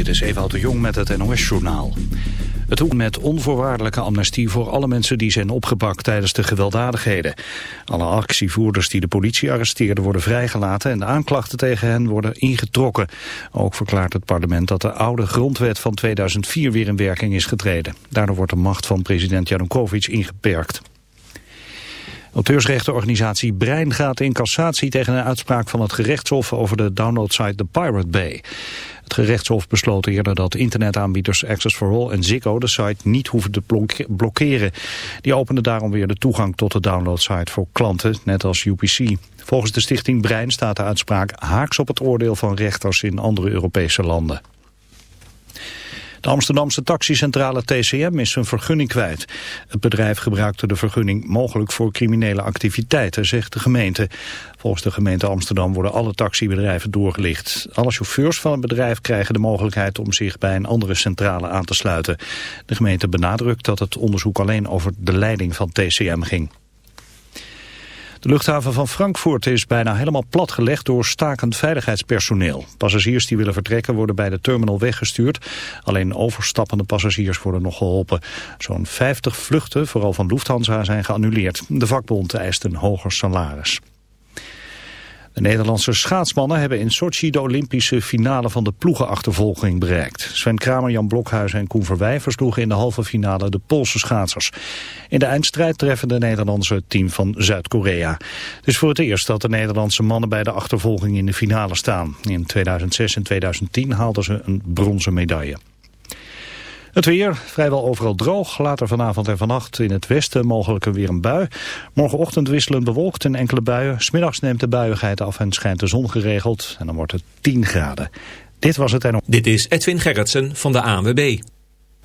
Dit is Ewout de Jong met het NOS-journaal. Het hoeft met onvoorwaardelijke amnestie voor alle mensen die zijn opgepakt tijdens de gewelddadigheden. Alle actievoerders die de politie arresteerden worden vrijgelaten en de aanklachten tegen hen worden ingetrokken. Ook verklaart het parlement dat de oude grondwet van 2004 weer in werking is getreden. Daardoor wordt de macht van president Janukovic ingeperkt. Auteursrechtenorganisatie Brein gaat in cassatie tegen een uitspraak van het gerechtshof over de downloadsite The Pirate Bay. Het gerechtshof besloot eerder dat internetaanbieders Access for All en Ziggo de site niet hoeven te blokkeren. Die openden daarom weer de toegang tot de downloadsite voor klanten, net als UPC. Volgens de stichting Brein staat de uitspraak haaks op het oordeel van rechters in andere Europese landen. De Amsterdamse taxicentrale TCM is zijn vergunning kwijt. Het bedrijf gebruikte de vergunning mogelijk voor criminele activiteiten, zegt de gemeente. Volgens de gemeente Amsterdam worden alle taxibedrijven doorgelicht. Alle chauffeurs van het bedrijf krijgen de mogelijkheid om zich bij een andere centrale aan te sluiten. De gemeente benadrukt dat het onderzoek alleen over de leiding van TCM ging. De luchthaven van Frankfurt is bijna helemaal platgelegd door stakend veiligheidspersoneel. Passagiers die willen vertrekken worden bij de terminal weggestuurd. Alleen overstappende passagiers worden nog geholpen. Zo'n 50 vluchten, vooral van Lufthansa, zijn geannuleerd. De vakbond eist een hoger salaris. De Nederlandse schaatsmannen hebben in Sochi de Olympische finale van de ploegenachtervolging bereikt. Sven Kramer, Jan Blokhuizen en Koen Verwij versloegen in de halve finale de Poolse schaatsers. In de eindstrijd treffen de Nederlandse team van Zuid-Korea. Het is voor het eerst dat de Nederlandse mannen bij de achtervolging in de finale staan. In 2006 en 2010 haalden ze een bronzen medaille. Het weer, vrijwel overal droog. Later vanavond en vannacht in het westen mogelijk weer een bui. Morgenochtend wisselend bewolkt en enkele buien. Smiddags neemt de buiigheid af en schijnt de zon geregeld. En dan wordt het 10 graden. Dit was het en... Dit is Edwin Gerritsen van de ANWB.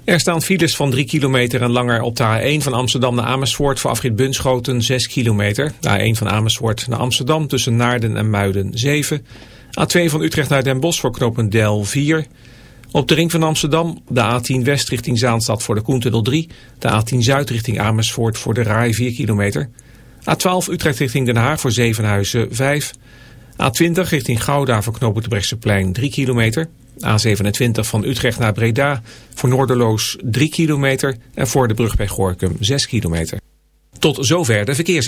Er staan files van 3 kilometer en langer op de A1 van Amsterdam naar Amersfoort voor afrit Bunschoten 6 kilometer. De A1 van Amersfoort naar Amsterdam tussen Naarden en Muiden 7. A2 van Utrecht naar Den Bosch voor knooppunt Del 4. Op de ring van Amsterdam de A10 West richting Zaanstad voor de Koentunnel 3. De A10 Zuid richting Amersfoort voor de Rai 4 kilometer. A12 Utrecht richting Den Haag voor Zevenhuizen 5. A20 richting Gouda voor knooppunt de Brechtseplein 3 kilometer. A27 van Utrecht naar Breda voor Noorderloos 3 kilometer. En voor de brug bij Gorkum 6 kilometer. Tot zover de verkeers...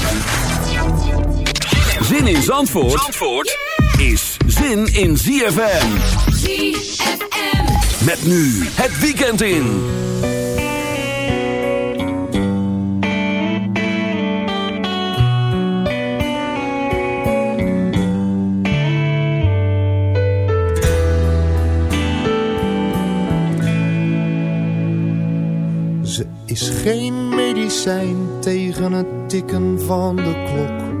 Zin in Zandvoort, Zandvoort is zin in ZFM. ZFM. Met nu het weekend in. Ze is geen medicijn tegen het tikken van de klok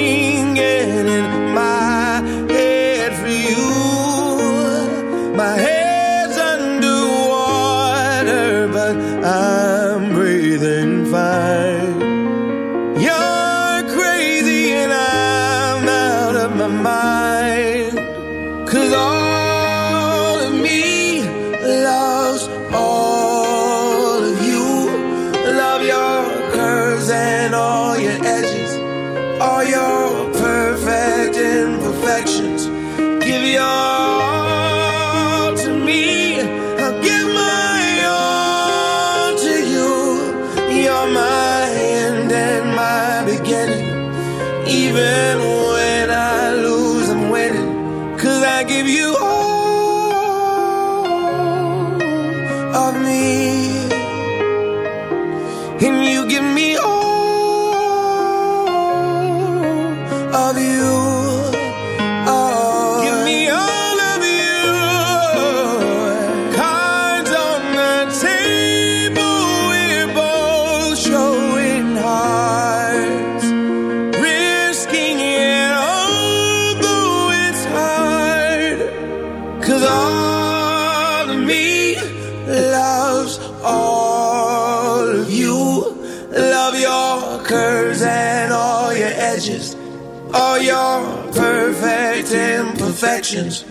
Christians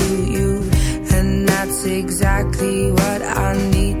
exactly what I need.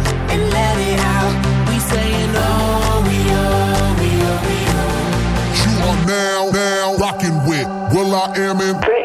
I Am in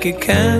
like it can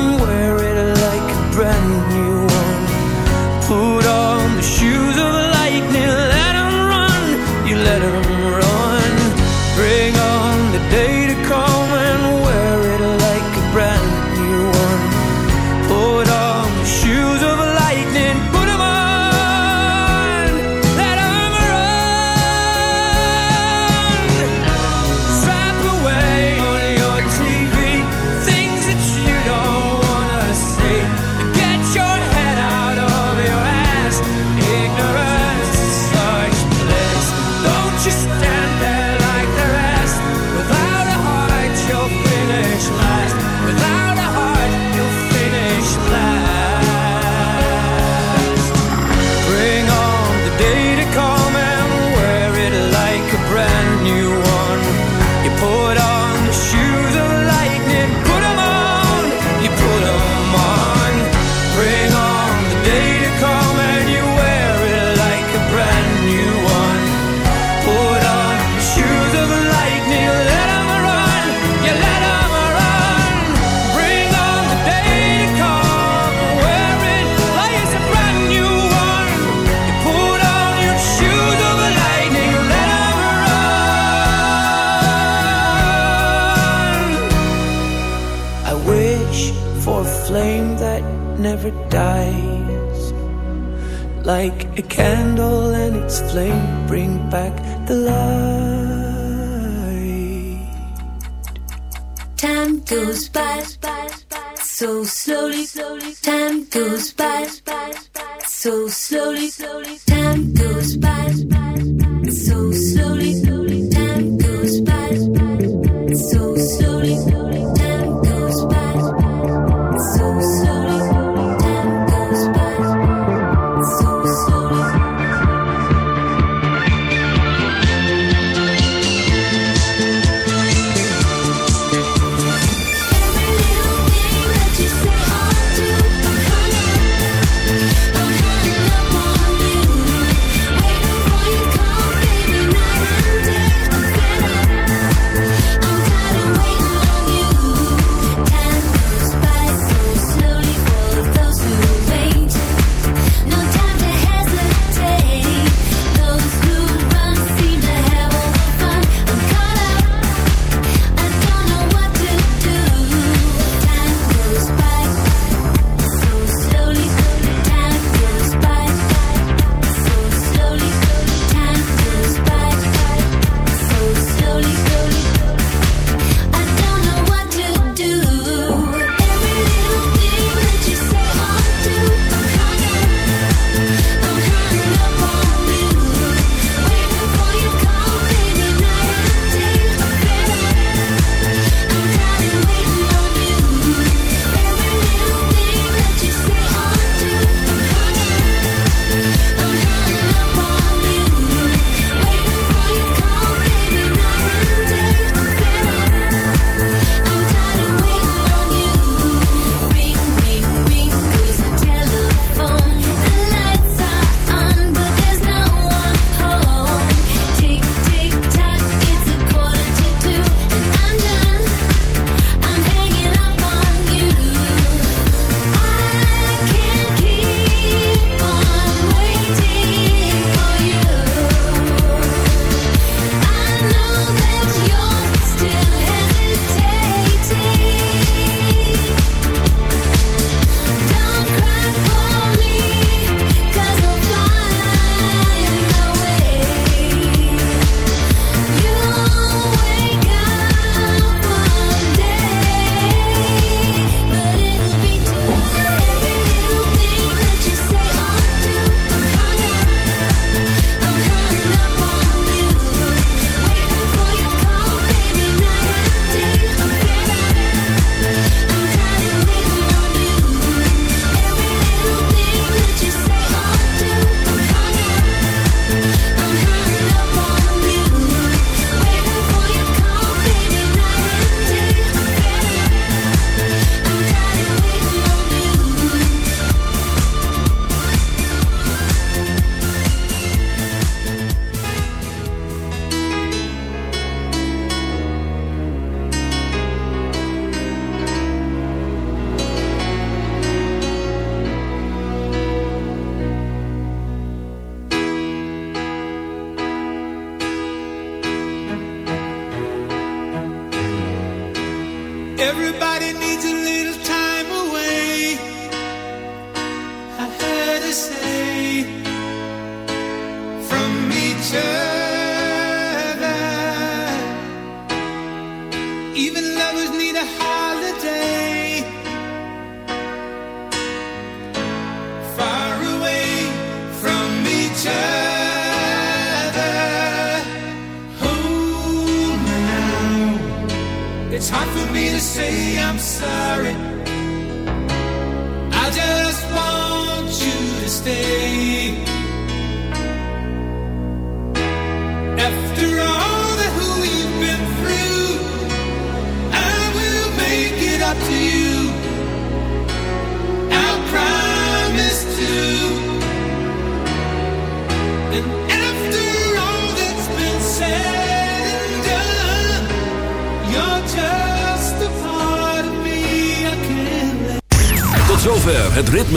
back the light. Time goes by so slowly, time goes by so slowly.